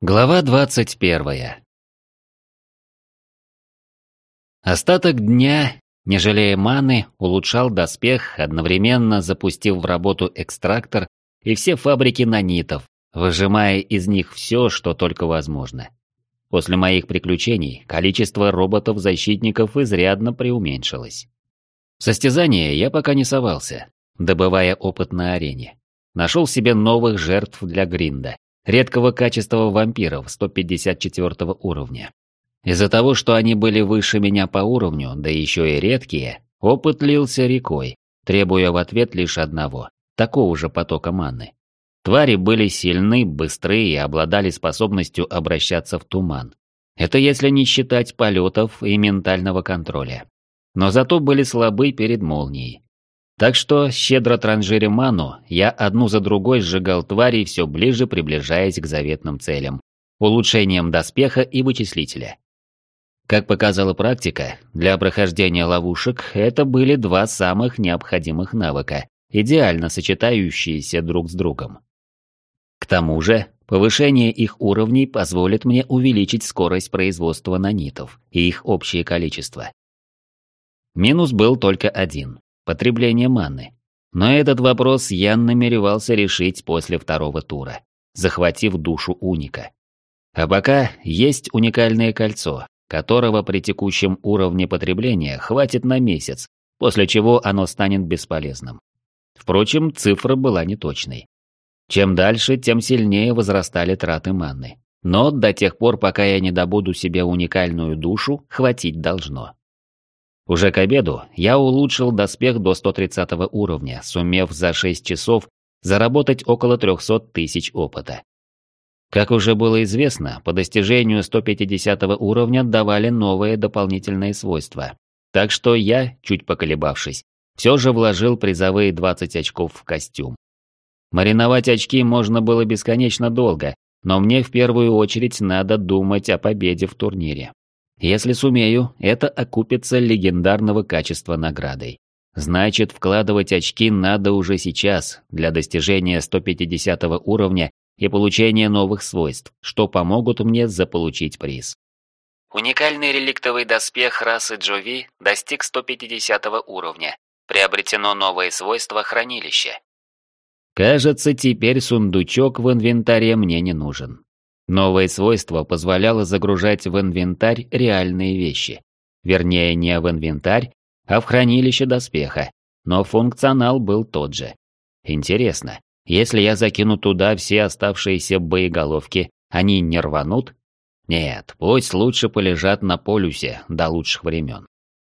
Глава двадцать первая. Остаток дня, не жалея маны, улучшал доспех, одновременно запустив в работу экстрактор и все фабрики нанитов, выжимая из них все, что только возможно. После моих приключений количество роботов-защитников изрядно преуменьшилось. В состязание я пока не совался, добывая опыт на арене. Нашел себе новых жертв для гринда редкого качества вампиров 154 уровня. Из-за того, что они были выше меня по уровню, да еще и редкие, опыт лился рекой, требуя в ответ лишь одного – такого же потока маны. Твари были сильны, быстры и обладали способностью обращаться в туман. Это если не считать полетов и ментального контроля. Но зато были слабы перед молнией. Так что, щедро транжиря ману, я одну за другой сжигал твари, все ближе приближаясь к заветным целям – улучшением доспеха и вычислителя. Как показала практика, для прохождения ловушек это были два самых необходимых навыка, идеально сочетающиеся друг с другом. К тому же, повышение их уровней позволит мне увеличить скорость производства нанитов и их общее количество. Минус был только один потребление маны. Но этот вопрос Ян намеревался решить после второго тура, захватив душу уника. А пока есть уникальное кольцо, которого при текущем уровне потребления хватит на месяц, после чего оно станет бесполезным. Впрочем, цифра была неточной. Чем дальше, тем сильнее возрастали траты маны. Но до тех пор, пока я не добуду себе уникальную душу, хватить должно. Уже к обеду я улучшил доспех до 130 уровня, сумев за 6 часов заработать около 300 тысяч опыта. Как уже было известно, по достижению 150 уровня давали новые дополнительные свойства. Так что я, чуть поколебавшись, все же вложил призовые 20 очков в костюм. Мариновать очки можно было бесконечно долго, но мне в первую очередь надо думать о победе в турнире. Если сумею, это окупится легендарного качества наградой. Значит, вкладывать очки надо уже сейчас, для достижения 150 уровня и получения новых свойств, что помогут мне заполучить приз. Уникальный реликтовый доспех расы Джови достиг 150 уровня. Приобретено новое свойство хранилища. Кажется, теперь сундучок в инвентаре мне не нужен. Новое свойство позволяло загружать в инвентарь реальные вещи. Вернее, не в инвентарь, а в хранилище доспеха, но функционал был тот же. Интересно, если я закину туда все оставшиеся боеголовки, они не рванут? Нет, пусть лучше полежат на полюсе до лучших времен.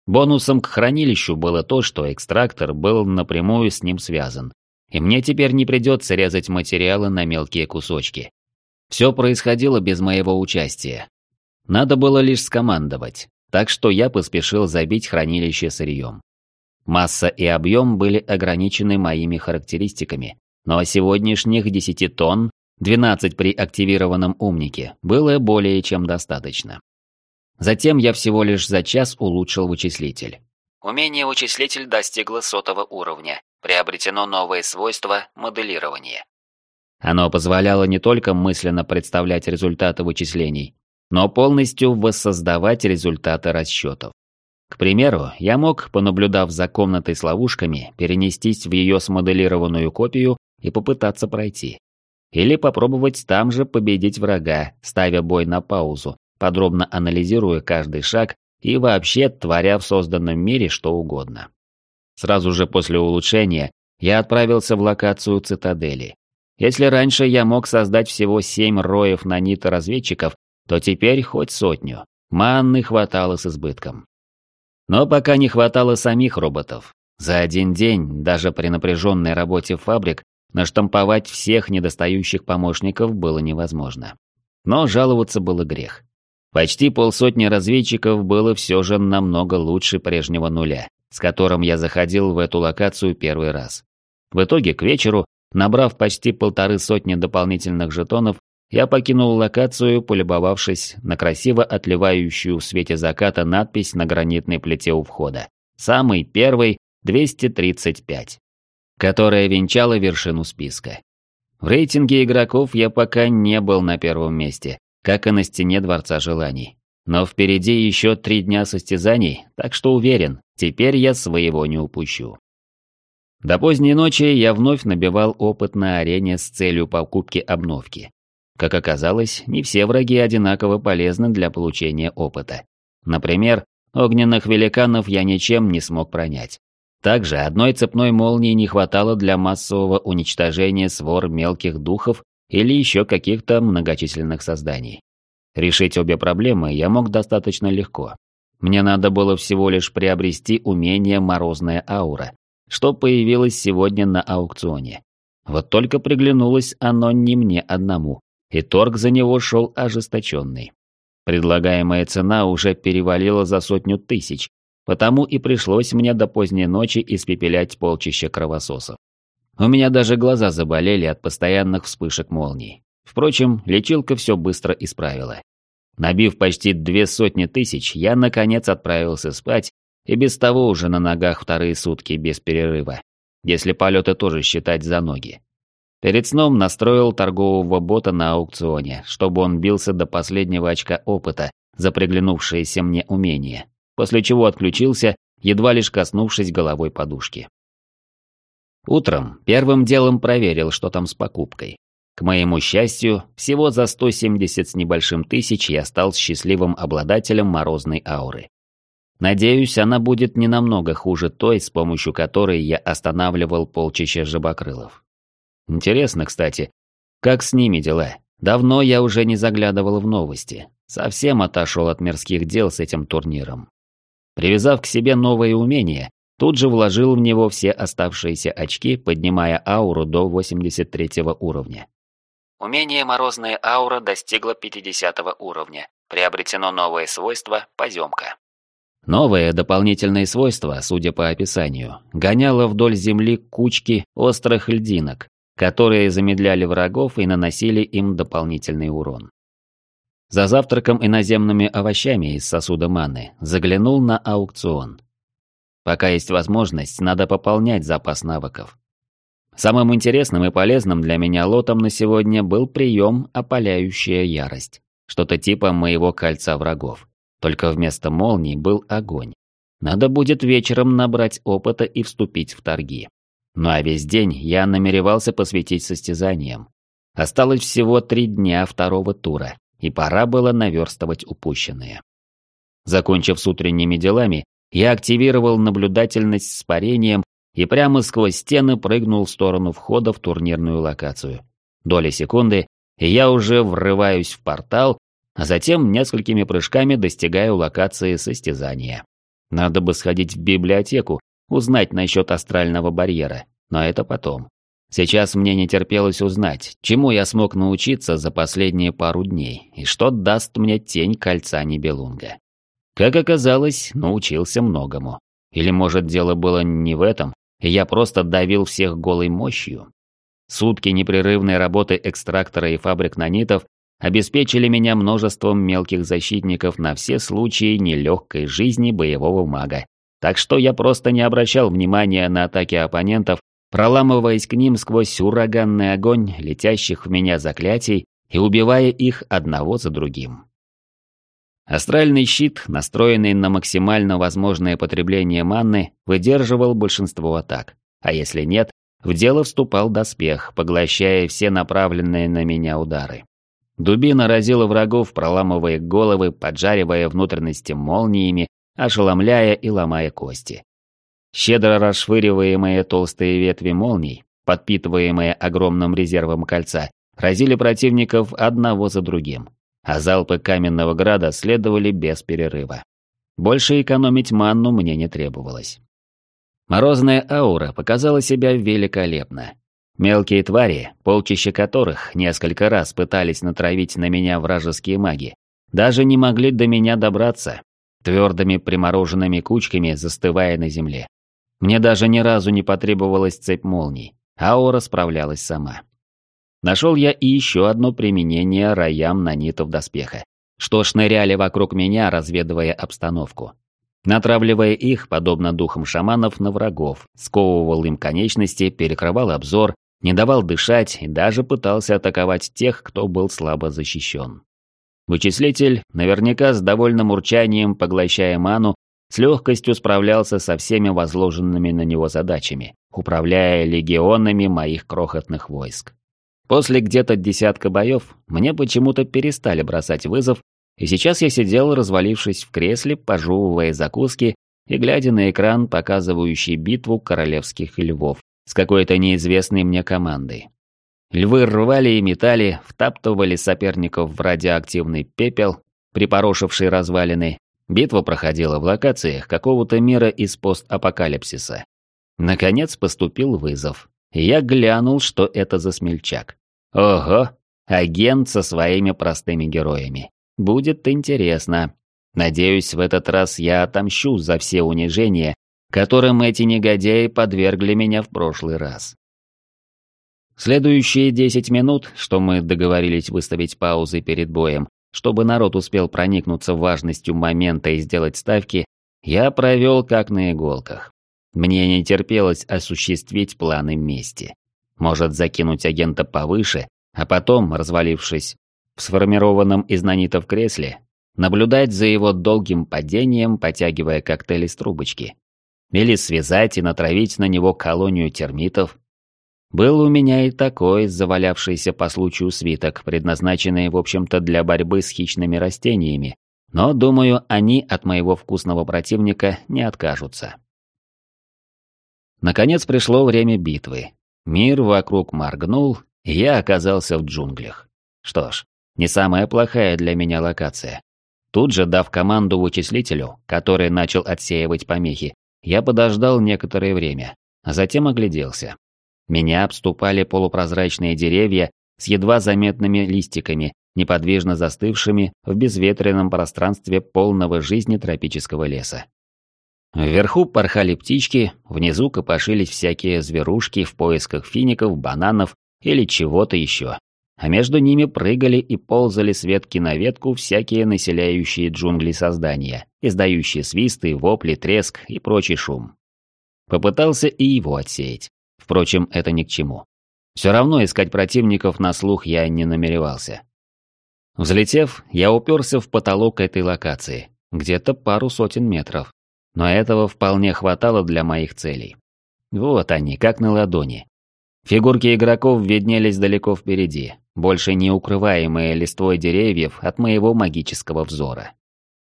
Бонусом к хранилищу было то, что экстрактор был напрямую с ним связан. И мне теперь не придется резать материалы на мелкие кусочки. Все происходило без моего участия. Надо было лишь скомандовать, так что я поспешил забить хранилище сырьем. Масса и объем были ограничены моими характеристиками, но сегодняшних 10 тонн, 12 при активированном умнике, было более чем достаточно. Затем я всего лишь за час улучшил вычислитель. Умение вычислитель достигло сотого уровня. Приобретено новое свойство моделирования. Оно позволяло не только мысленно представлять результаты вычислений, но полностью воссоздавать результаты расчетов. К примеру, я мог, понаблюдав за комнатой с ловушками, перенестись в ее смоделированную копию и попытаться пройти. Или попробовать там же победить врага, ставя бой на паузу, подробно анализируя каждый шаг и вообще творя в созданном мире что угодно. Сразу же после улучшения я отправился в локацию цитадели, если раньше я мог создать всего семь роев нанито-разведчиков, то теперь хоть сотню. Манны хватало с избытком. Но пока не хватало самих роботов. За один день, даже при напряженной работе фабрик, наштамповать всех недостающих помощников было невозможно. Но жаловаться было грех. Почти полсотни разведчиков было все же намного лучше прежнего нуля, с которым я заходил в эту локацию первый раз. В итоге к вечеру Набрав почти полторы сотни дополнительных жетонов, я покинул локацию, полюбовавшись на красиво отливающую в свете заката надпись на гранитной плите у входа. Самый первый – 235, которая венчала вершину списка. В рейтинге игроков я пока не был на первом месте, как и на стене Дворца Желаний. Но впереди еще три дня состязаний, так что уверен, теперь я своего не упущу. До поздней ночи я вновь набивал опыт на арене с целью покупки обновки. Как оказалось, не все враги одинаково полезны для получения опыта. Например, огненных великанов я ничем не смог пронять. Также одной цепной молнии не хватало для массового уничтожения свор мелких духов или еще каких-то многочисленных созданий. Решить обе проблемы я мог достаточно легко. Мне надо было всего лишь приобрести умение «Морозная аура», что появилось сегодня на аукционе. Вот только приглянулось оно не мне одному, и торг за него шел ожесточенный. Предлагаемая цена уже перевалила за сотню тысяч, потому и пришлось мне до поздней ночи испепелять полчища кровососов. У меня даже глаза заболели от постоянных вспышек молний. Впрочем, лечилка все быстро исправила. Набив почти две сотни тысяч, я наконец отправился спать, и без того уже на ногах вторые сутки без перерыва, если полеты тоже считать за ноги. Перед сном настроил торгового бота на аукционе, чтобы он бился до последнего очка опыта за приглянувшееся мне умение, после чего отключился, едва лишь коснувшись головой подушки. Утром первым делом проверил, что там с покупкой. К моему счастью, всего за 170 с небольшим тысяч я стал счастливым обладателем морозной ауры. Надеюсь, она будет не намного хуже той, с помощью которой я останавливал полчища жабокрылов. Интересно, кстати, как с ними дела? Давно я уже не заглядывал в новости. Совсем отошел от мирских дел с этим турниром. Привязав к себе новое умение, тут же вложил в него все оставшиеся очки, поднимая ауру до 83 уровня. Умение «Морозная аура» достигло 50 уровня. Приобретено новое свойство «Поземка». Новое дополнительное свойство, судя по описанию, гоняло вдоль земли кучки острых льдинок, которые замедляли врагов и наносили им дополнительный урон. За завтраком иноземными овощами из сосуда маны заглянул на аукцион. Пока есть возможность, надо пополнять запас навыков. Самым интересным и полезным для меня лотом на сегодня был прием «Опаляющая ярость». Что-то типа моего кольца врагов. Только вместо молний был огонь. Надо будет вечером набрать опыта и вступить в торги. Ну а весь день я намеревался посвятить состязаниям. Осталось всего три дня второго тура, и пора было наверстывать упущенное. Закончив с утренними делами, я активировал наблюдательность с парением и прямо сквозь стены прыгнул в сторону входа в турнирную локацию. Доли секунды, и я уже врываюсь в портал, а затем несколькими прыжками достигаю локации состязания. Надо бы сходить в библиотеку, узнать насчет астрального барьера, но это потом. Сейчас мне не терпелось узнать, чему я смог научиться за последние пару дней и что даст мне тень кольца Нибелунга. Как оказалось, научился многому. Или, может, дело было не в этом, и я просто давил всех голой мощью. Сутки непрерывной работы экстрактора и фабрик нанитов обеспечили меня множеством мелких защитников на все случаи нелегкой жизни боевого мага. Так что я просто не обращал внимания на атаки оппонентов, проламываясь к ним сквозь ураганный огонь летящих в меня заклятий и убивая их одного за другим. Астральный щит, настроенный на максимально возможное потребление манны, выдерживал большинство атак. А если нет, в дело вступал доспех, поглощая все направленные на меня удары. Дубина разила врагов, проламывая головы, поджаривая внутренности молниями, ошеломляя и ломая кости. Щедро расшвыриваемые толстые ветви молний, подпитываемые огромным резервом кольца, разили противников одного за другим а залпы каменного града следовали без перерыва. Больше экономить манну мне не требовалось. Морозная аура показала себя великолепно. Мелкие твари, полчища которых несколько раз пытались натравить на меня вражеские маги, даже не могли до меня добраться, твердыми примороженными кучками застывая на земле. Мне даже ни разу не потребовалась цепь молний, аура справлялась сама. Нашел я и еще одно применение роям нанитов доспеха, что шныряли вокруг меня, разведывая обстановку. Натравливая их, подобно духам шаманов, на врагов, сковывал им конечности, перекрывал обзор, не давал дышать и даже пытался атаковать тех, кто был слабо защищен. Вычислитель, наверняка с довольным урчанием поглощая ману, с легкостью справлялся со всеми возложенными на него задачами, управляя легионами моих крохотных войск. После где-то десятка боев мне почему-то перестали бросать вызов, и сейчас я сидел, развалившись в кресле, пожевывая закуски и глядя на экран, показывающий битву королевских львов с какой-то неизвестной мне командой. Львы рвали и метали, втаптывали соперников в радиоактивный пепел, припорошивший развалины. Битва проходила в локациях какого-то мира из постапокалипсиса. Наконец поступил вызов. я глянул, что это за смельчак. Ого, агент со своими простыми героями. Будет интересно. Надеюсь, в этот раз я отомщу за все унижения, которым эти негодяи подвергли меня в прошлый раз. Следующие 10 минут, что мы договорились выставить паузы перед боем, чтобы народ успел проникнуться важностью момента и сделать ставки, я провел как на иголках. Мне не терпелось осуществить планы мести. Может закинуть агента повыше, а потом, развалившись в сформированном из нанитов кресле, наблюдать за его долгим падением, потягивая коктейли с трубочки. Или связать и натравить на него колонию термитов, был у меня и такой завалявшийся по случаю свиток, предназначенный, в общем-то, для борьбы с хищными растениями, но, думаю, они от моего вкусного противника не откажутся. Наконец пришло время битвы. Мир вокруг моргнул, и я оказался в джунглях. Что ж, не самая плохая для меня локация. Тут же, дав команду вычислителю, который начал отсеивать помехи, я подождал некоторое время, а затем огляделся. Меня обступали полупрозрачные деревья с едва заметными листиками, неподвижно застывшими в безветренном пространстве полного жизни тропического леса. Вверху порхали птички, внизу копошились всякие зверушки в поисках фиников, бананов или чего-то еще. А между ними прыгали и ползали с ветки на ветку всякие населяющие джунгли создания, издающие свисты, вопли, треск и прочий шум. Попытался и его отсеять. Впрочем, это ни к чему. Все равно искать противников на слух я не намеревался. Взлетев, я уперся в потолок этой локации, где-то пару сотен метров. Но этого вполне хватало для моих целей. Вот они, как на ладони. Фигурки игроков виднелись далеко впереди, больше не укрываемые листвой деревьев от моего магического взора.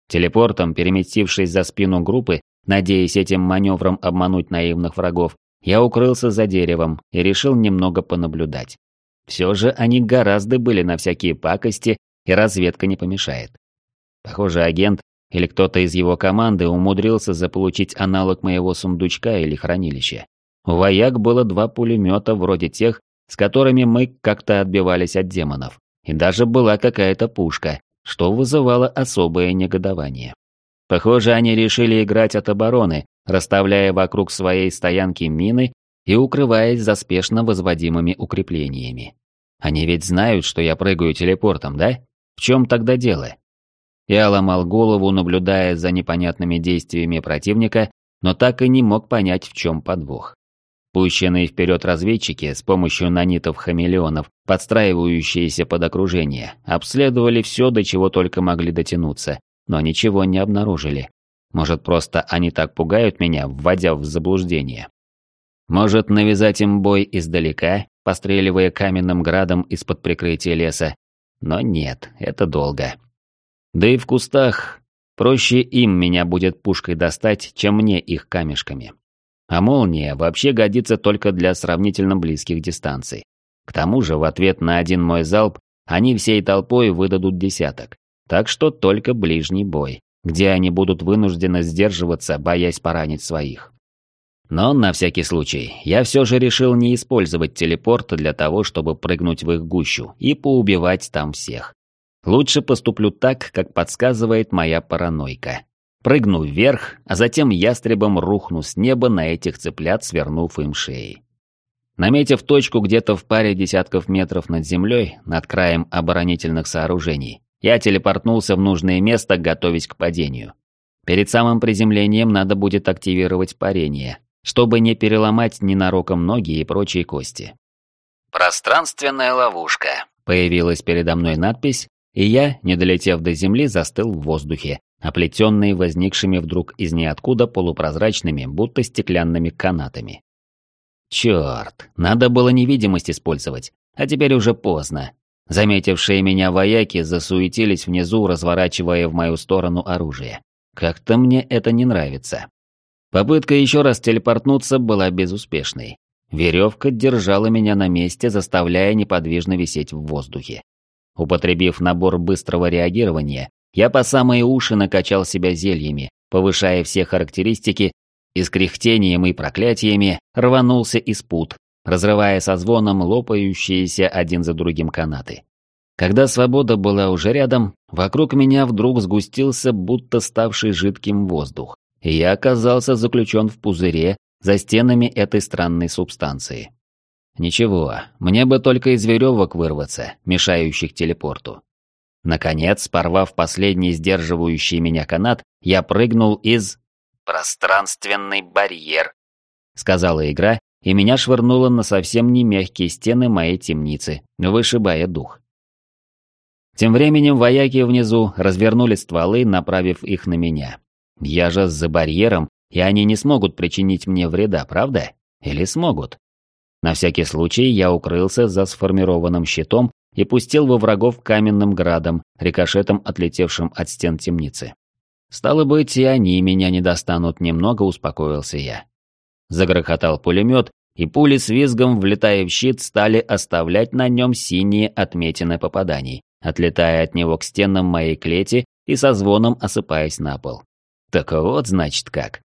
Телепортом, переместившись за спину группы, надеясь этим маневром обмануть наивных врагов, я укрылся за деревом и решил немного понаблюдать. Все же они гораздо были на всякие пакости, и разведка не помешает. Похоже, агент или кто-то из его команды умудрился заполучить аналог моего сундучка или хранилища. У вояк было два пулемета вроде тех, с которыми мы как-то отбивались от демонов. И даже была какая-то пушка, что вызывало особое негодование. Похоже, они решили играть от обороны, расставляя вокруг своей стоянки мины и укрываясь за спешно возводимыми укреплениями. Они ведь знают, что я прыгаю телепортом, да? В чем тогда дело? Я ломал голову, наблюдая за непонятными действиями противника, но так и не мог понять, в чем подвох. Пущенные вперед разведчики с помощью нанитов-хамелеонов, подстраивающиеся под окружение, обследовали все, до чего только могли дотянуться, но ничего не обнаружили. Может, просто они так пугают меня, вводя в заблуждение. Может, навязать им бой издалека, постреливая каменным градом из-под прикрытия леса. Но нет, это долго. Да и в кустах проще им меня будет пушкой достать, чем мне их камешками. А молния вообще годится только для сравнительно близких дистанций. К тому же, в ответ на один мой залп, они всей толпой выдадут десяток. Так что только ближний бой, где они будут вынуждены сдерживаться, боясь поранить своих. Но на всякий случай, я все же решил не использовать телепорт для того, чтобы прыгнуть в их гущу и поубивать там всех. Лучше поступлю так, как подсказывает моя паранойка. Прыгну вверх, а затем ястребом рухну с неба на этих цыплят, свернув им шеи. Наметив точку где-то в паре десятков метров над землей, над краем оборонительных сооружений, я телепортнулся в нужное место, готовясь к падению. Перед самым приземлением надо будет активировать парение, чтобы не переломать ненароком ноги и прочие кости. «Пространственная ловушка». Появилась передо мной надпись, и я, не долетев до земли, застыл в воздухе, оплетенный возникшими вдруг из ниоткуда полупрозрачными, будто стеклянными канатами. Черт, надо было невидимость использовать, а теперь уже поздно. Заметившие меня вояки засуетились внизу, разворачивая в мою сторону оружие. Как-то мне это не нравится. Попытка еще раз телепортнуться была безуспешной. Веревка держала меня на месте, заставляя неподвижно висеть в воздухе. Употребив набор быстрого реагирования, я по самые уши накачал себя зельями, повышая все характеристики, и с кряхтением и проклятиями рванулся из пут, разрывая со звоном лопающиеся один за другим канаты. Когда свобода была уже рядом, вокруг меня вдруг сгустился будто ставший жидким воздух, и я оказался заключен в пузыре за стенами этой странной субстанции. Ничего, мне бы только из веревок вырваться, мешающих телепорту. Наконец, порвав последний сдерживающий меня канат, я прыгнул из... «Пространственный барьер», — сказала игра, и меня швырнуло на совсем не мягкие стены моей темницы, вышибая дух. Тем временем вояки внизу развернули стволы, направив их на меня. Я же за барьером, и они не смогут причинить мне вреда, правда? Или смогут? На всякий случай я укрылся за сформированным щитом и пустил во врагов каменным градом, рикошетом отлетевшим от стен темницы. Стало быть, и они меня не достанут, немного успокоился я. Загрохотал пулемет, и пули с визгом, влетая в щит, стали оставлять на нем синие отметины попаданий, отлетая от него к стенам моей клети и со звоном осыпаясь на пол. Так вот, значит, как.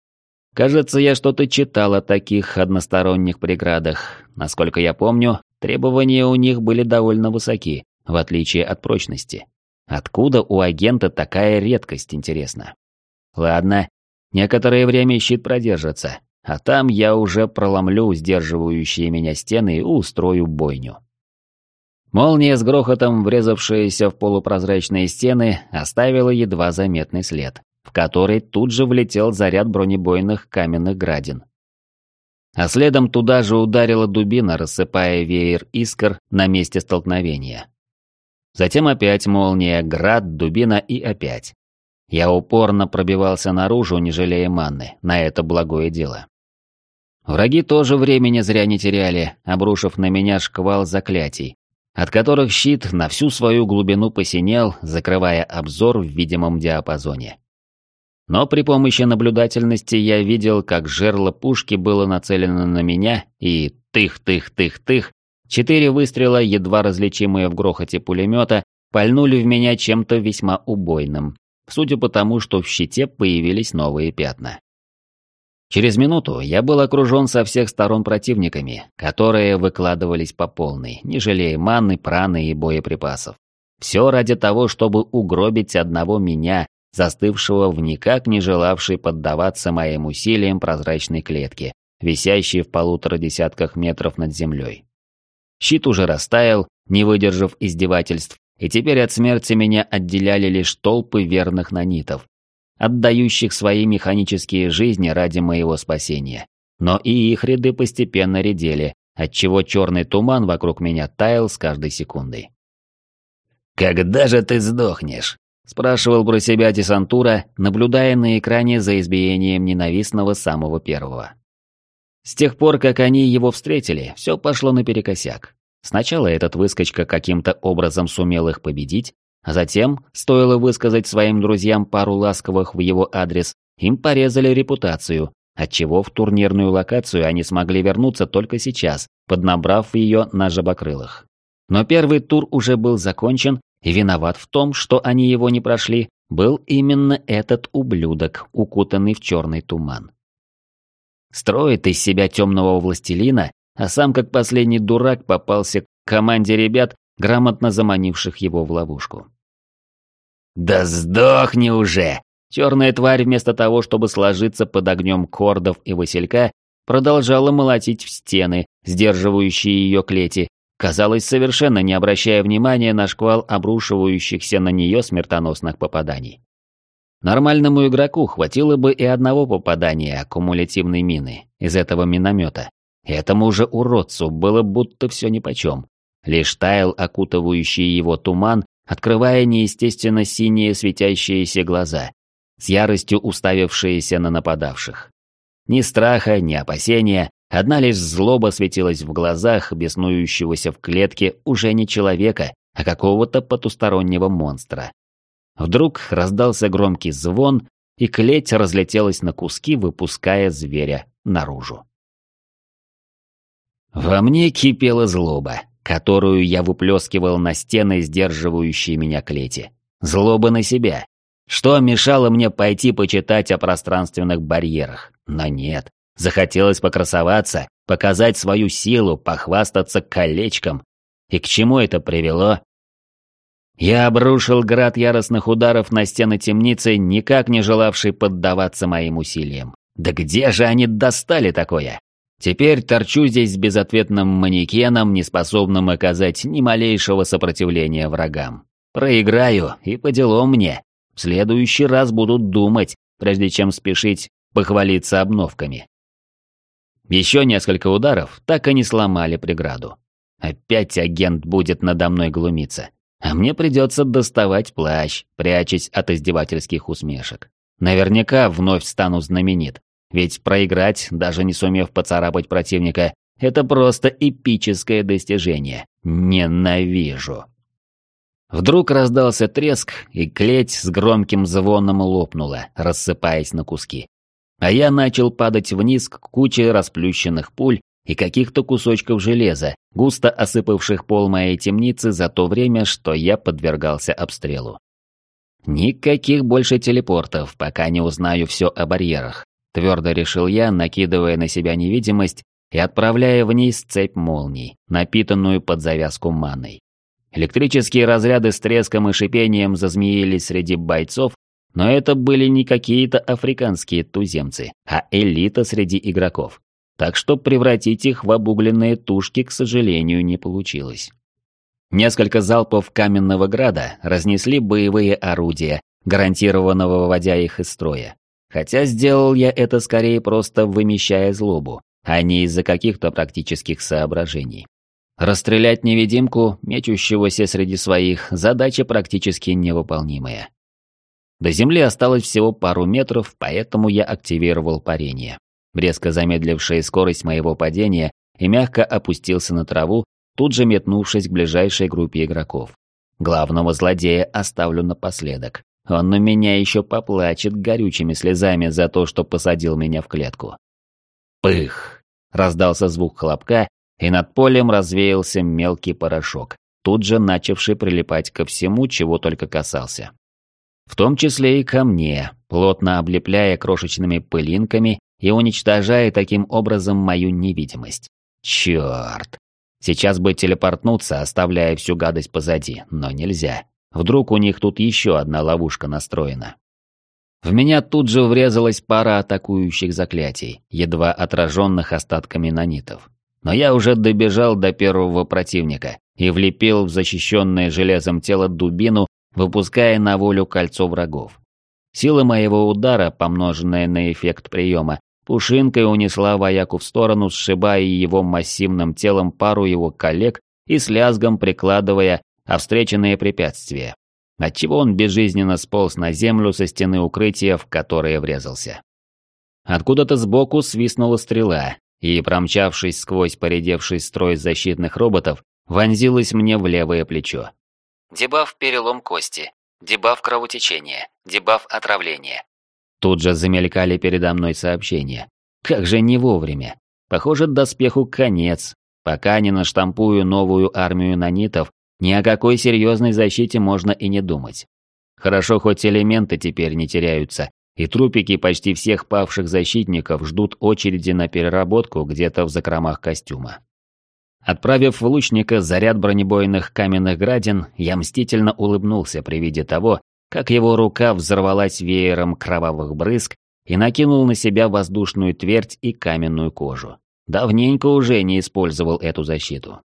Кажется, я что-то читал о таких односторонних преградах. Насколько я помню, требования у них были довольно высоки, в отличие от прочности. Откуда у агента такая редкость, интересно? Ладно, некоторое время щит продержится, а там я уже проломлю сдерживающие меня стены и устрою бойню. Молния с грохотом, врезавшаяся в полупрозрачные стены, оставила едва заметный след в который тут же влетел заряд бронебойных каменных градин. А следом туда же ударила дубина, рассыпая веер искр на месте столкновения. Затем опять молния, град, дубина и опять. Я упорно пробивался наружу, не жалея манны, на это благое дело. Враги тоже времени зря не теряли, обрушив на меня шквал заклятий, от которых щит на всю свою глубину посинел, закрывая обзор в видимом диапазоне. Но при помощи наблюдательности я видел, как жерло пушки было нацелено на меня, и тых-тых-тых-тых, четыре выстрела, едва различимые в грохоте пулемета, пальнули в меня чем-то весьма убойным, судя по тому, что в щите появились новые пятна. Через минуту я был окружен со всех сторон противниками, которые выкладывались по полной, не жалея маны, праны и боеприпасов. Все ради того, чтобы угробить одного меня, застывшего в никак не желавшей поддаваться моим усилиям прозрачной клетки, висящей в полутора десятках метров над землей. Щит уже растаял, не выдержав издевательств, и теперь от смерти меня отделяли лишь толпы верных нанитов, отдающих свои механические жизни ради моего спасения. Но и их ряды постепенно редели, отчего черный туман вокруг меня таял с каждой секундой. «Когда же ты сдохнешь?» Спрашивал про себя десантура, наблюдая на экране за избиением ненавистного самого первого. С тех пор, как они его встретили, все пошло наперекосяк. Сначала этот выскочка каким-то образом сумел их победить, а затем, стоило высказать своим друзьям пару ласковых в его адрес, им порезали репутацию, отчего в турнирную локацию они смогли вернуться только сейчас, поднабрав ее на жабокрылых. Но первый тур уже был закончен, и виноват в том, что они его не прошли, был именно этот ублюдок, укутанный в черный туман. Строит из себя темного властелина, а сам как последний дурак попался к команде ребят, грамотно заманивших его в ловушку. «Да сдохни уже!» Черная тварь вместо того, чтобы сложиться под огнем кордов и василька, продолжала молотить в стены, сдерживающие ее клети, казалось, совершенно не обращая внимания на шквал обрушивающихся на нее смертоносных попаданий. Нормальному игроку хватило бы и одного попадания аккумулятивной мины из этого миномета, Этому же уродцу было будто все нипочем. Лишь таял окутывающий его туман, открывая неестественно синие светящиеся глаза, с яростью уставившиеся на нападавших. Ни страха, ни опасения, одна лишь злоба светилась в глазах беснующегося в клетке уже не человека, а какого-то потустороннего монстра. Вдруг раздался громкий звон, и клеть разлетелась на куски, выпуская зверя наружу. Во мне кипела злоба, которую я выплескивал на стены, сдерживающие меня клети. Злоба на себя. Что мешало мне пойти почитать о пространственных барьерах? Но нет. Захотелось покрасоваться, показать свою силу, похвастаться колечком. И к чему это привело? Я обрушил град яростных ударов на стены темницы, никак не желавший поддаваться моим усилиям. Да где же они достали такое? Теперь торчу здесь с безответным манекеном, неспособным оказать ни малейшего сопротивления врагам. Проиграю, и по делу мне. В следующий раз будут думать, прежде чем спешить похвалиться обновками. Еще несколько ударов так и не сломали преграду. Опять агент будет надо мной глумиться. А мне придется доставать плащ, прячась от издевательских усмешек. Наверняка вновь стану знаменит. Ведь проиграть, даже не сумев поцарапать противника, это просто эпическое достижение. Ненавижу. Вдруг раздался треск, и клеть с громким звоном лопнула, рассыпаясь на куски. А я начал падать вниз к куче расплющенных пуль и каких-то кусочков железа, густо осыпавших пол моей темницы за то время, что я подвергался обстрелу. Никаких больше телепортов, пока не узнаю все о барьерах. Твердо решил я, накидывая на себя невидимость и отправляя вниз цепь молний, напитанную под завязку маной. Электрические разряды с треском и шипением зазмеились среди бойцов, но это были не какие-то африканские туземцы, а элита среди игроков так что превратить их в обугленные тушки, к сожалению, не получилось. Несколько залпов каменного града разнесли боевые орудия, гарантированно выводя их из строя. Хотя сделал я это скорее просто вымещая злобу, а не из-за каких-то практических соображений. Расстрелять невидимку, мечущегося среди своих, задача практически невыполнимая. До земли осталось всего пару метров, поэтому я активировал парение резко замедливший скорость моего падения, и мягко опустился на траву, тут же метнувшись к ближайшей группе игроков. Главного злодея оставлю напоследок. Он на меня еще поплачет горючими слезами за то, что посадил меня в клетку. Пых! Раздался звук хлопка, и над полем развеялся мелкий порошок, тут же начавший прилипать ко всему, чего только касался. В том числе и ко мне, плотно облепляя крошечными пылинками и уничтожая таким образом мою невидимость. Черт! Сейчас бы телепортнуться, оставляя всю гадость позади, но нельзя. Вдруг у них тут еще одна ловушка настроена. В меня тут же врезалась пара атакующих заклятий, едва отраженных остатками нанитов. Но я уже добежал до первого противника и влепил в защищенное железом тело дубину, выпуская на волю кольцо врагов. Сила моего удара, помноженная на эффект приема, Пушинкой унесла вояку в сторону, сшибая его массивным телом пару его коллег и с лязгом прикладывая о встреченные препятствия, отчего он безжизненно сполз на землю со стены укрытия, в которое врезался. Откуда-то сбоку свистнула стрела, и, промчавшись сквозь поредевший строй защитных роботов, вонзилась мне в левое плечо. Дебаф перелом кости, дебаф кровотечения, дебаф отравления, Тут же замелькали передо мной сообщения. Как же не вовремя. Похоже, доспеху конец. Пока не наштампую новую армию нанитов, ни о какой серьезной защите можно и не думать. Хорошо, хоть элементы теперь не теряются, и трупики почти всех павших защитников ждут очереди на переработку где-то в закромах костюма. Отправив в лучника заряд бронебойных каменных градин, я мстительно улыбнулся при виде того, как его рука взорвалась веером кровавых брызг и накинул на себя воздушную твердь и каменную кожу. Давненько уже не использовал эту защиту.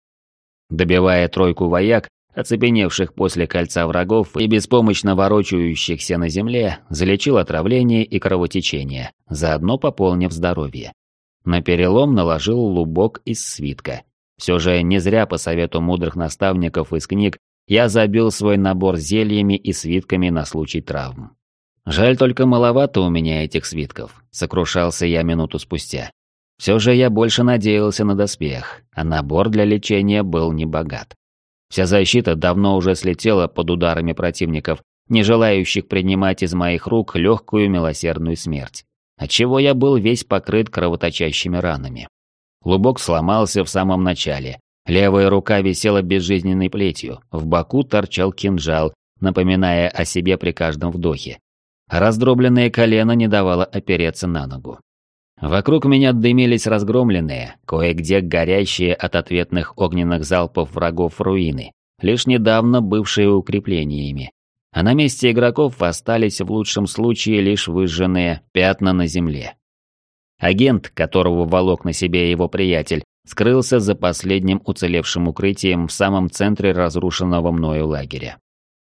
Добивая тройку вояк, оцепеневших после кольца врагов и беспомощно ворочающихся на земле, залечил отравление и кровотечение, заодно пополнив здоровье. На перелом наложил лубок из свитка. Все же не зря по совету мудрых наставников из книг я забил свой набор зельями и свитками на случай травм. Жаль только маловато у меня этих свитков, сокрушался я минуту спустя. Все же я больше надеялся на доспех, а набор для лечения был небогат. Вся защита давно уже слетела под ударами противников, не желающих принимать из моих рук легкую милосердную смерть, отчего я был весь покрыт кровоточащими ранами. Лубок сломался в самом начале, левая рука висела безжизненной плетью, в боку торчал кинжал, напоминая о себе при каждом вдохе. Раздробленное колено не давало опереться на ногу. Вокруг меня дымились разгромленные, кое-где горящие от ответных огненных залпов врагов руины, лишь недавно бывшие укреплениями. А на месте игроков остались в лучшем случае лишь выжженные пятна на земле. Агент, которого волок на себе его приятель, скрылся за последним уцелевшим укрытием в самом центре разрушенного мною лагеря.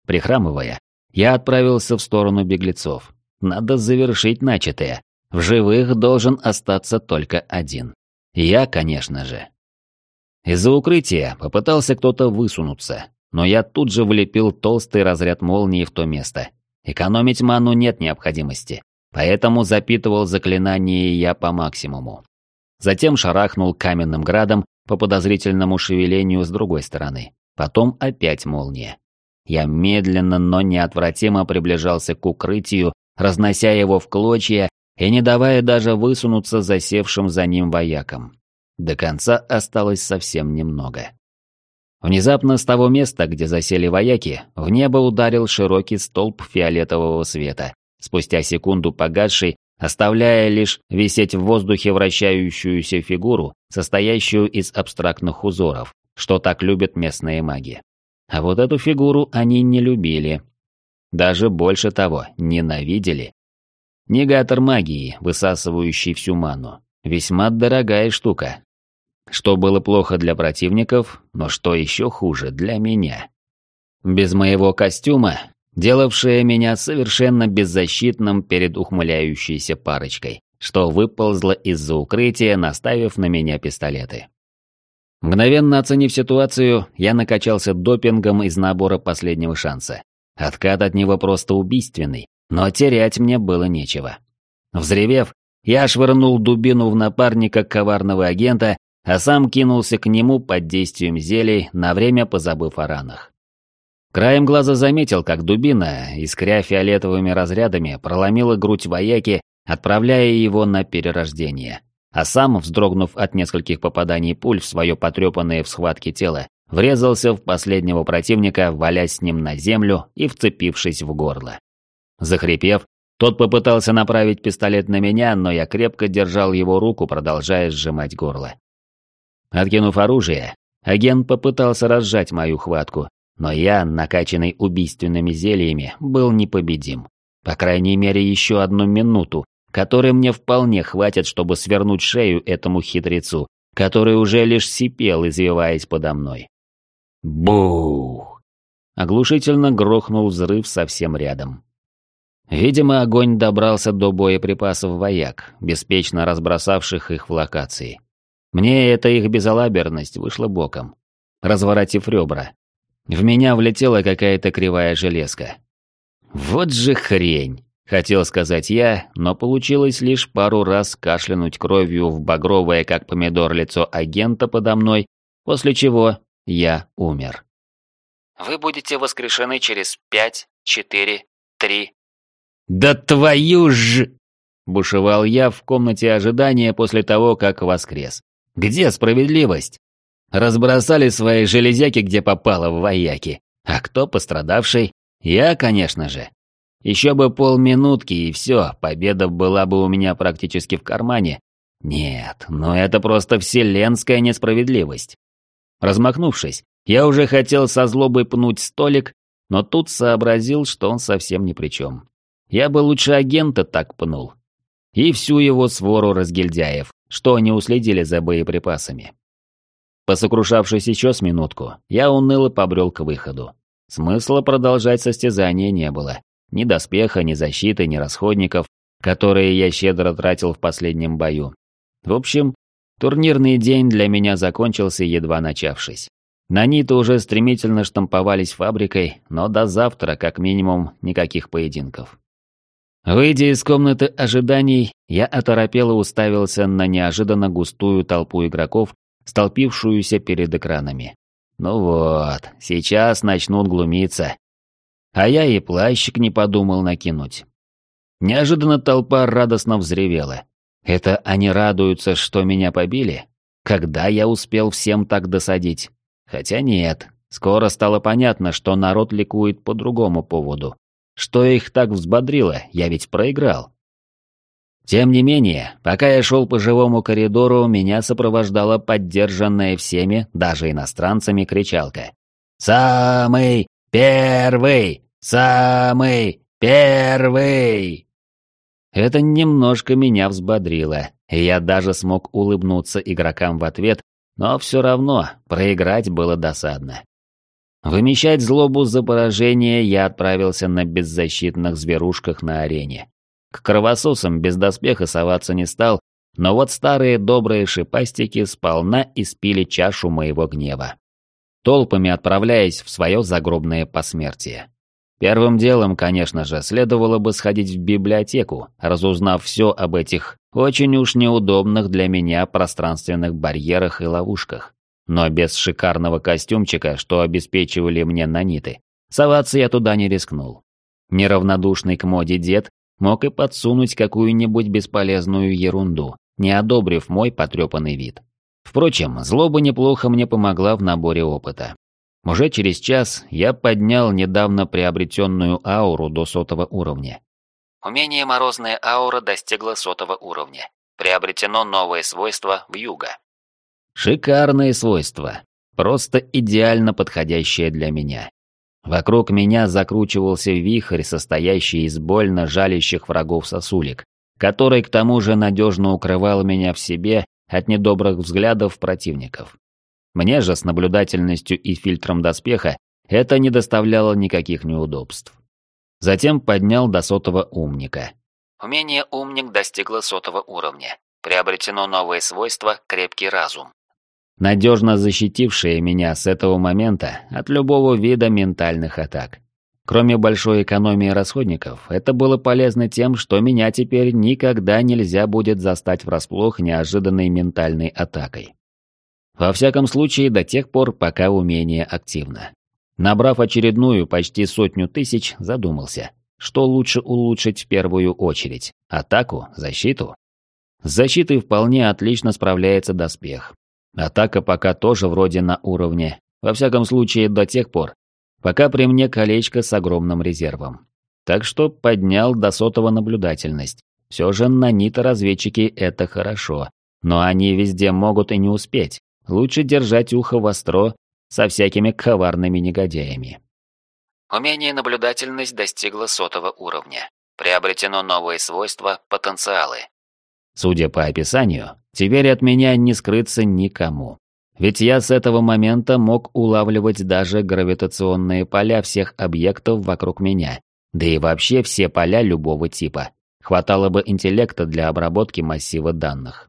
Прихрамывая, я отправился в сторону беглецов. Надо завершить начатое. В живых должен остаться только один. Я, конечно же. Из-за укрытия попытался кто-то высунуться, но я тут же влепил толстый разряд молнии в то место. Экономить ману нет необходимости, поэтому запитывал заклинание я по максимуму. Затем шарахнул каменным градом по подозрительному шевелению с другой стороны. Потом опять молния. Я медленно, но неотвратимо приближался к укрытию, разнося его в клочья и не давая даже высунуться засевшим за ним воякам. До конца осталось совсем немного. Внезапно с того места, где засели вояки, в небо ударил широкий столб фиолетового света, спустя секунду погасший, оставляя лишь висеть в воздухе вращающуюся фигуру, состоящую из абстрактных узоров, что так любят местные маги. А вот эту фигуру они не любили. Даже больше того, ненавидели. Негатор магии, высасывающий всю ману. Весьма дорогая штука. Что было плохо для противников, но что еще хуже для меня. Без моего костюма, делавшая меня совершенно беззащитным перед ухмыляющейся парочкой, что выползла из-за укрытия, наставив на меня пистолеты. Мгновенно оценив ситуацию, я накачался допингом из набора последнего шанса. Откат от него просто убийственный, но терять мне было нечего. Взревев, я швырнул дубину в напарника коварного агента, а сам кинулся к нему под действием зелий, на время позабыв о ранах. Краем глаза заметил, как дубина, искря фиолетовыми разрядами, проломила грудь вояки, отправляя его на перерождение а сам, вздрогнув от нескольких попаданий пуль в свое потрепанное в схватке тело, врезался в последнего противника, валясь с ним на землю и вцепившись в горло. Захрипев, тот попытался направить пистолет на меня, но я крепко держал его руку, продолжая сжимать горло. Откинув оружие, агент попытался разжать мою хватку, но я, накачанный убийственными зельями, был непобедим. По крайней мере, еще одну минуту, которой мне вполне хватит, чтобы свернуть шею этому хитрецу, который уже лишь сипел, извиваясь подо мной. Бух! Оглушительно грохнул взрыв совсем рядом. Видимо, огонь добрался до боеприпасов вояк, беспечно разбросавших их в локации. Мне эта их безалаберность вышла боком, разворотив ребра. В меня влетела какая-то кривая железка. Вот же хрень! Хотел сказать я, но получилось лишь пару раз кашлянуть кровью в багровое, как помидор, лицо агента подо мной, после чего я умер. Вы будете воскрешены через пять, четыре, три. «Да твою ж!» – бушевал я в комнате ожидания после того, как воскрес. «Где справедливость?» Разбросали свои железяки, где попало в вояки. А кто пострадавший? Я, конечно же. Еще бы полминутки и все, победа была бы у меня практически в кармане. Нет, но это просто вселенская несправедливость. Размахнувшись, я уже хотел со злобой пнуть столик, но тут сообразил, что он совсем ни при чем. Я бы лучше агента так пнул. И всю его свору разгильдяев, что они уследили за боеприпасами. Посокрушавшись еще с минутку, я уныло побрел к выходу. Смысла продолжать состязание не было. Ни доспеха, ни защиты, ни расходников, которые я щедро тратил в последнем бою. В общем, турнирный день для меня закончился, едва начавшись. Наниты уже стремительно штамповались фабрикой, но до завтра, как минимум, никаких поединков. Выйдя из комнаты ожиданий, я оторопело уставился на неожиданно густую толпу игроков, столпившуюся перед экранами. Ну вот, сейчас начнут глумиться. А я и плащик не подумал накинуть. Неожиданно толпа радостно взревела. Это они радуются, что меня побили? Когда я успел всем так досадить? Хотя нет, скоро стало понятно, что народ ликует по другому поводу. Что их так взбодрило, я ведь проиграл. Тем не менее, пока я шел по живому коридору, меня сопровождала поддержанная всеми, даже иностранцами, кричалка. «Самый первый! Самый первый!» Это немножко меня взбодрило, и я даже смог улыбнуться игрокам в ответ, но все равно проиграть было досадно. Вымещать злобу за поражение я отправился на беззащитных зверушках на арене. К кровососам без доспеха соваться не стал, но вот старые добрые шипастики сполна испили чашу моего гнева. Толпами отправляясь в свое загробное посмертие. Первым делом, конечно же, следовало бы сходить в библиотеку, разузнав все об этих очень уж неудобных для меня пространственных барьерах и ловушках. Но без шикарного костюмчика, что обеспечивали мне наниты, соваться я туда не рискнул. Неравнодушный к моде дед мог и подсунуть какую-нибудь бесполезную ерунду, не одобрив мой потрепанный вид. Впрочем, злоба неплохо мне помогла в наборе опыта. Уже через час я поднял недавно приобретенную ауру до сотого уровня. Умение «Морозная аура» достигло сотого уровня. Приобретено новое свойство в юга. Шикарные свойства. Просто идеально подходящее для меня. Вокруг меня закручивался вихрь, состоящий из больно жалящих врагов сосулек, который к тому же надежно укрывал меня в себе от недобрых взглядов противников. Мне же с наблюдательностью и фильтром доспеха это не доставляло никаких неудобств. Затем поднял до сотого умника. Умение «Умник» достигло сотого уровня. Приобретено новое свойство «Крепкий разум» надежно защитившие меня с этого момента от любого вида ментальных атак. Кроме большой экономии расходников, это было полезно тем, что меня теперь никогда нельзя будет застать врасплох неожиданной ментальной атакой. Во всяком случае, до тех пор, пока умение активно. Набрав очередную почти сотню тысяч, задумался, что лучше улучшить в первую очередь – атаку, защиту? С защитой вполне отлично справляется доспех, Атака пока тоже вроде на уровне, во всяком случае до тех пор, пока при мне колечко с огромным резервом. Так что поднял до сотого наблюдательность. Все же наниты-разведчики — это хорошо, но они везде могут и не успеть. Лучше держать ухо востро со всякими коварными негодяями. Умение наблюдательность достигло сотого уровня. Приобретено новые свойства «Потенциалы». Судя по описанию, теперь от меня не скрыться никому. Ведь я с этого момента мог улавливать даже гравитационные поля всех объектов вокруг меня, да и вообще все поля любого типа. Хватало бы интеллекта для обработки массива данных.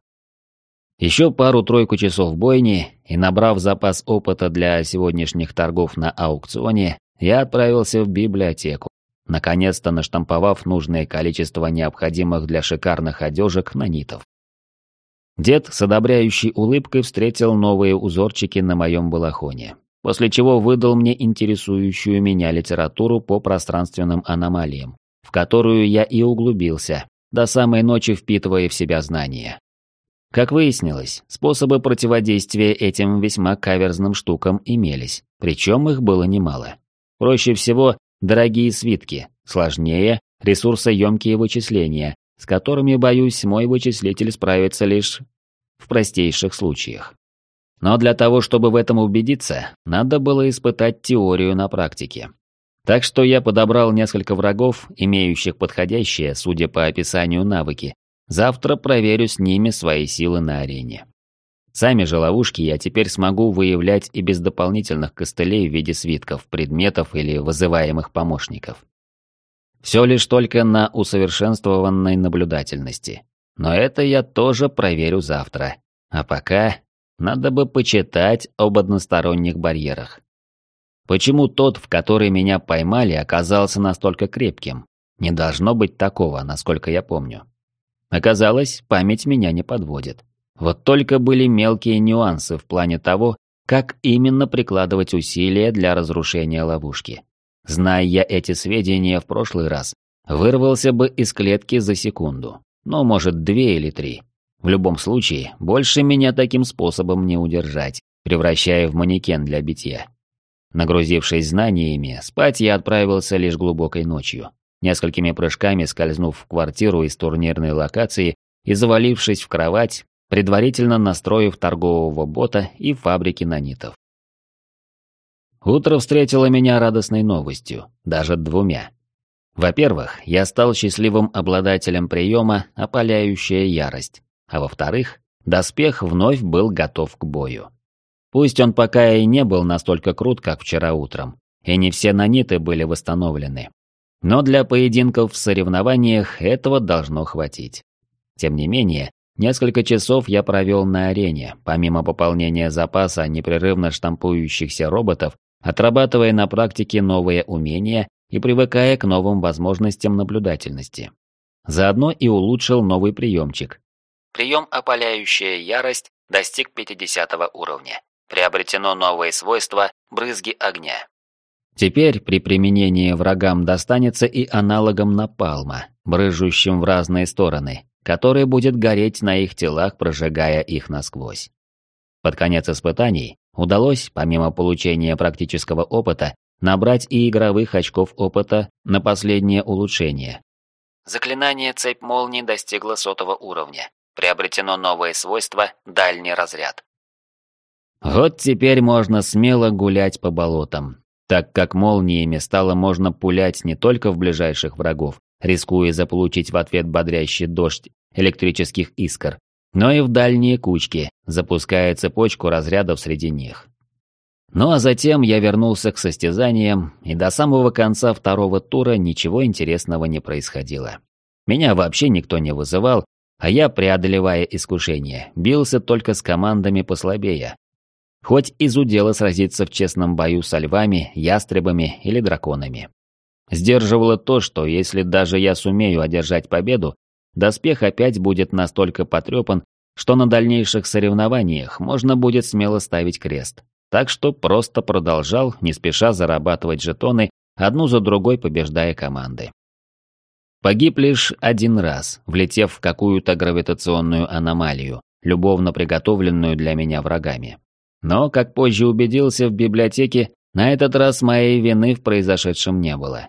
Еще пару-тройку часов бойни, и набрав запас опыта для сегодняшних торгов на аукционе, я отправился в библиотеку, наконец-то наштамповав нужное количество необходимых для шикарных одежек нанитов. Дед с одобряющей улыбкой встретил новые узорчики на моем балахоне, после чего выдал мне интересующую меня литературу по пространственным аномалиям, в которую я и углубился, до самой ночи впитывая в себя знания. Как выяснилось, способы противодействия этим весьма каверзным штукам имелись, причем их было немало. Проще всего Дорогие свитки, сложнее, ресурсоемкие вычисления, с которыми, боюсь, мой вычислитель справится лишь в простейших случаях. Но для того, чтобы в этом убедиться, надо было испытать теорию на практике. Так что я подобрал несколько врагов, имеющих подходящие, судя по описанию, навыки. Завтра проверю с ними свои силы на арене. Сами же ловушки я теперь смогу выявлять и без дополнительных костылей в виде свитков, предметов или вызываемых помощников. Все лишь только на усовершенствованной наблюдательности. Но это я тоже проверю завтра. А пока надо бы почитать об односторонних барьерах. Почему тот, в который меня поймали, оказался настолько крепким? Не должно быть такого, насколько я помню. Оказалось, память меня не подводит. Вот только были мелкие нюансы в плане того, как именно прикладывать усилия для разрушения ловушки. Зная я эти сведения в прошлый раз, вырвался бы из клетки за секунду. Ну, может, две или три. В любом случае, больше меня таким способом не удержать, превращая в манекен для битья. Нагрузившись знаниями, спать я отправился лишь глубокой ночью, несколькими прыжками скользнув в квартиру из турнирной локации и завалившись в кровать, предварительно настроив торгового бота и фабрики нанитов. Утро встретило меня радостной новостью, даже двумя. Во-первых, я стал счастливым обладателем приема «Опаляющая ярость», а во-вторых, доспех вновь был готов к бою. Пусть он пока и не был настолько крут, как вчера утром, и не все наниты были восстановлены. Но для поединков в соревнованиях этого должно хватить. Тем не менее, несколько часов я провел на арене, помимо пополнения запаса непрерывно штампующихся роботов, отрабатывая на практике новые умения и привыкая к новым возможностям наблюдательности. Заодно и улучшил новый приемчик. Прием «Опаляющая ярость» достиг 50 уровня. Приобретено новое свойство «Брызги огня». Теперь при применении врагам достанется и аналогом напалма, брызжущим в разные стороны, который будет гореть на их телах, прожигая их насквозь. Под конец испытаний удалось, помимо получения практического опыта, набрать и игровых очков опыта на последнее улучшение. Заклинание «Цепь молнии» достигло сотого уровня. Приобретено новое свойство «Дальний разряд». Вот теперь можно смело гулять по болотам, так как молниями стало можно пулять не только в ближайших врагов, рискуя заполучить в ответ бодрящий дождь электрических искр, но и в дальние кучки, запуская цепочку разрядов среди них. Ну а затем я вернулся к состязаниям, и до самого конца второго тура ничего интересного не происходило. Меня вообще никто не вызывал, а я, преодолевая искушение, бился только с командами послабее, Хоть из удела сразиться в честном бою со львами, ястребами или драконами. Сдерживало то, что если даже я сумею одержать победу, доспех опять будет настолько потрепан, что на дальнейших соревнованиях можно будет смело ставить крест. Так что просто продолжал, не спеша зарабатывать жетоны, одну за другой побеждая команды. Погиб лишь один раз, влетев в какую-то гравитационную аномалию, любовно приготовленную для меня врагами. Но, как позже убедился в библиотеке, на этот раз моей вины в произошедшем не было.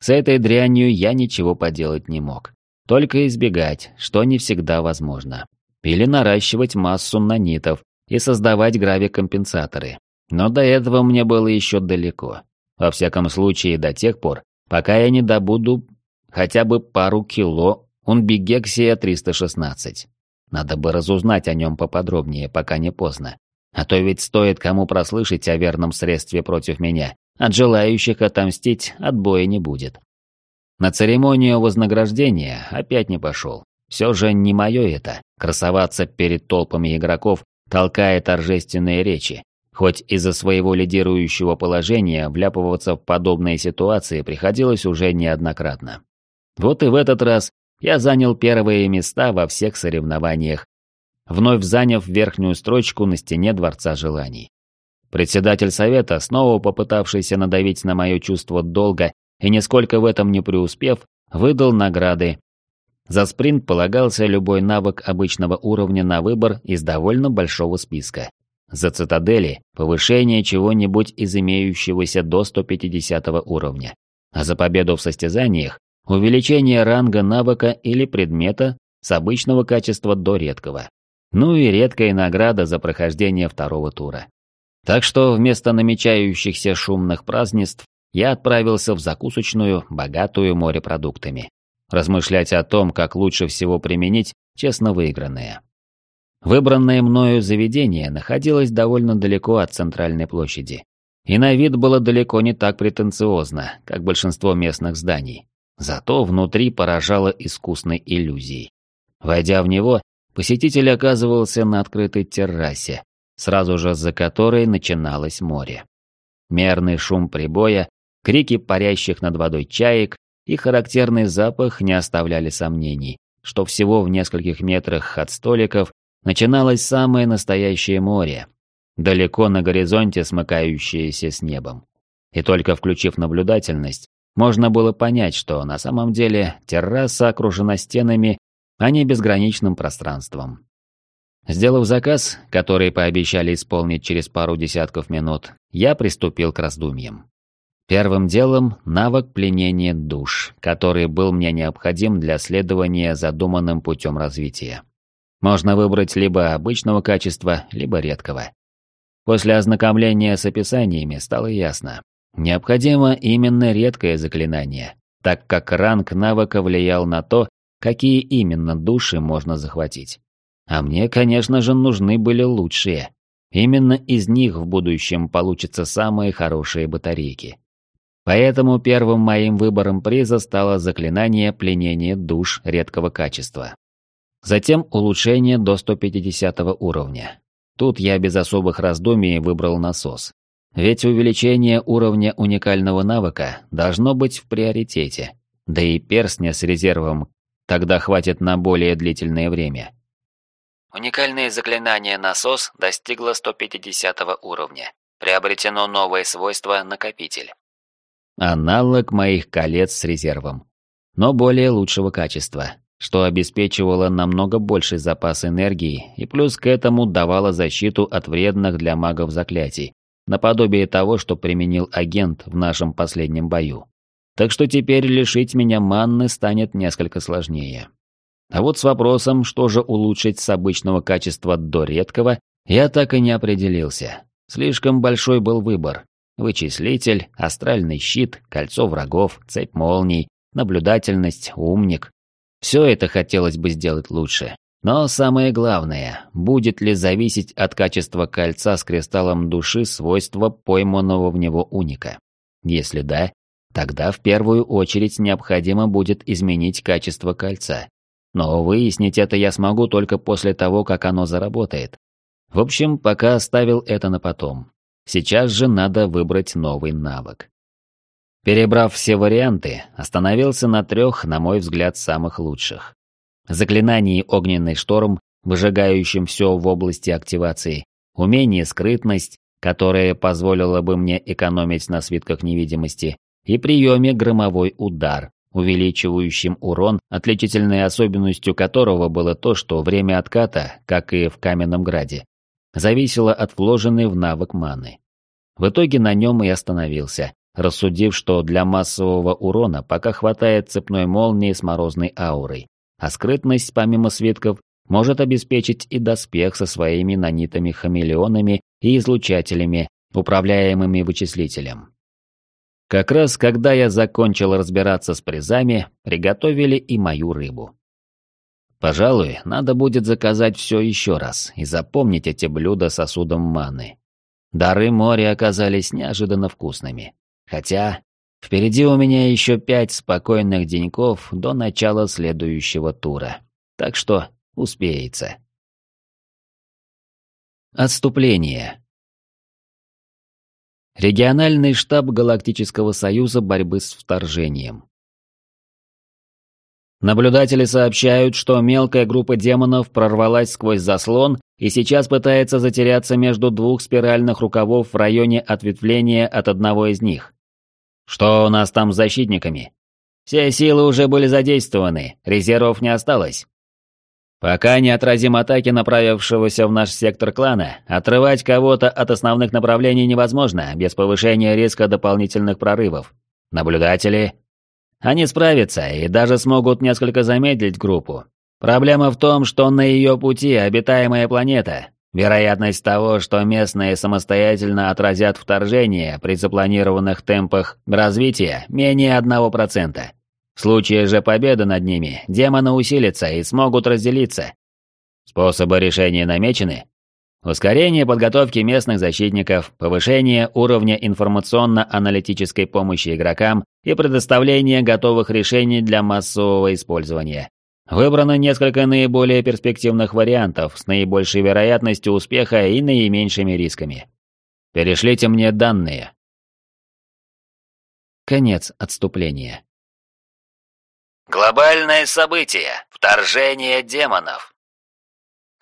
С этой дрянью я ничего поделать не мог. Только избегать, что не всегда возможно. Или наращивать массу нанитов и создавать гравикомпенсаторы. Но до этого мне было еще далеко. Во всяком случае, до тех пор, пока я не добуду хотя бы пару кило унбигексия 316. Надо бы разузнать о нем поподробнее, пока не поздно. А то ведь стоит кому прослышать о верном средстве против меня, от желающих отомстить отбоя не будет. На церемонию вознаграждения опять не пошел. Все же не мое это, красоваться перед толпами игроков, толкая торжественные речи. Хоть из-за своего лидирующего положения вляпываться в подобные ситуации приходилось уже неоднократно. Вот и в этот раз я занял первые места во всех соревнованиях, вновь заняв верхнюю строчку на стене Дворца Желаний. Председатель совета, снова попытавшийся надавить на мое чувство долга и нисколько в этом не преуспев, выдал награды. За спринт полагался любой навык обычного уровня на выбор из довольно большого списка. За цитадели – повышение чего-нибудь из имеющегося до 150 уровня. А за победу в состязаниях – увеличение ранга навыка или предмета с обычного качества до редкого. Ну и редкая награда за прохождение второго тура. Так что вместо намечающихся шумных празднеств я отправился в закусочную, богатую морепродуктами. Размышлять о том, как лучше всего применить честно выигранное. Выбранное мною заведение находилось довольно далеко от центральной площади. И на вид было далеко не так претенциозно, как большинство местных зданий. Зато внутри поражало искусной иллюзией. Войдя в него, посетитель оказывался на открытой террасе, сразу же за которой начиналось море. Мерный шум прибоя, крики парящих над водой чаек и характерный запах не оставляли сомнений, что всего в нескольких метрах от столиков начиналось самое настоящее море, далеко на горизонте смыкающееся с небом. И только включив наблюдательность, можно было понять, что на самом деле терраса окружена стенами, а не безграничным пространством. Сделав заказ, который пообещали исполнить через пару десятков минут, я приступил к раздумьям. Первым делом навык пленения душ, который был мне необходим для следования задуманным путем развития. Можно выбрать либо обычного качества, либо редкого. После ознакомления с описаниями стало ясно. Необходимо именно редкое заклинание, так как ранг навыка влиял на то, какие именно души можно захватить. А мне, конечно же, нужны были лучшие. Именно из них в будущем получатся самые хорошие батарейки. Поэтому первым моим выбором приза стало заклинание пленения душ редкого качества. Затем улучшение до 150 уровня. Тут я без особых раздумий выбрал насос. Ведь увеличение уровня уникального навыка должно быть в приоритете. Да и перстня с резервом тогда хватит на более длительное время. Уникальное заклинание «Насос» достигло 150 уровня. Приобретено новое свойство «Накопитель». Аналог моих колец с резервом. Но более лучшего качества, что обеспечивало намного больший запас энергии и плюс к этому давало защиту от вредных для магов заклятий, наподобие того, что применил агент в нашем последнем бою. Так что теперь лишить меня манны станет несколько сложнее. А вот с вопросом, что же улучшить с обычного качества до редкого, я так и не определился. Слишком большой был выбор, Вычислитель, астральный щит, кольцо врагов, цепь молний, наблюдательность, умник. Все это хотелось бы сделать лучше. Но самое главное, будет ли зависеть от качества кольца с кристаллом души свойства пойманного в него уника? Если да, тогда в первую очередь необходимо будет изменить качество кольца. Но выяснить это я смогу только после того, как оно заработает. В общем, пока оставил это на потом. Сейчас же надо выбрать новый навык. Перебрав все варианты, остановился на трех, на мой взгляд, самых лучших. Заклинание «Огненный шторм», выжигающим все в области активации, умение «Скрытность», которое позволило бы мне экономить на свитках невидимости, и приеме «Громовой удар», увеличивающим урон, отличительной особенностью которого было то, что время отката, как и в Каменном Граде, зависело от вложенной в навык маны. В итоге на нем и остановился, рассудив, что для массового урона пока хватает цепной молнии с морозной аурой, а скрытность, помимо свитков, может обеспечить и доспех со своими нанитами-хамелеонами и излучателями, управляемыми вычислителем. Как раз когда я закончил разбираться с призами, приготовили и мою рыбу. Пожалуй, надо будет заказать все еще раз и запомнить эти блюда сосудом маны. Дары моря оказались неожиданно вкусными. Хотя, впереди у меня еще пять спокойных деньков до начала следующего тура. Так что успеется. Отступление. Региональный штаб Галактического Союза борьбы с вторжением. Наблюдатели сообщают, что мелкая группа демонов прорвалась сквозь заслон и сейчас пытается затеряться между двух спиральных рукавов в районе ответвления от одного из них. Что у нас там с защитниками? Все силы уже были задействованы, резервов не осталось. Пока не отразим атаки направившегося в наш сектор клана, отрывать кого-то от основных направлений невозможно без повышения риска дополнительных прорывов. Наблюдатели, они справятся и даже смогут несколько замедлить группу. Проблема в том, что на ее пути обитаемая планета. Вероятность того, что местные самостоятельно отразят вторжение при запланированных темпах развития, менее 1%. В случае же победы над ними, демоны усилятся и смогут разделиться. Способы решения намечены? Ускорение подготовки местных защитников, повышение уровня информационно-аналитической помощи игрокам и предоставление готовых решений для массового использования. Выбрано несколько наиболее перспективных вариантов с наибольшей вероятностью успеха и наименьшими рисками. Перешлите мне данные. Конец отступления. Глобальное событие. Вторжение демонов.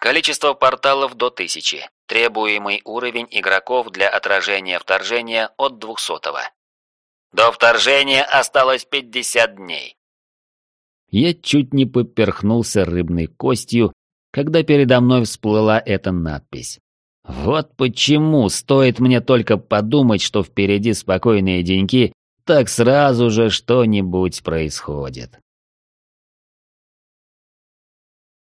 Количество порталов до 1000. Требуемый уровень игроков для отражения вторжения от 200. До вторжения осталось 50 дней. Я чуть не поперхнулся рыбной костью, когда передо мной всплыла эта надпись. Вот почему стоит мне только подумать, что впереди спокойные деньки, так сразу же что-нибудь происходит.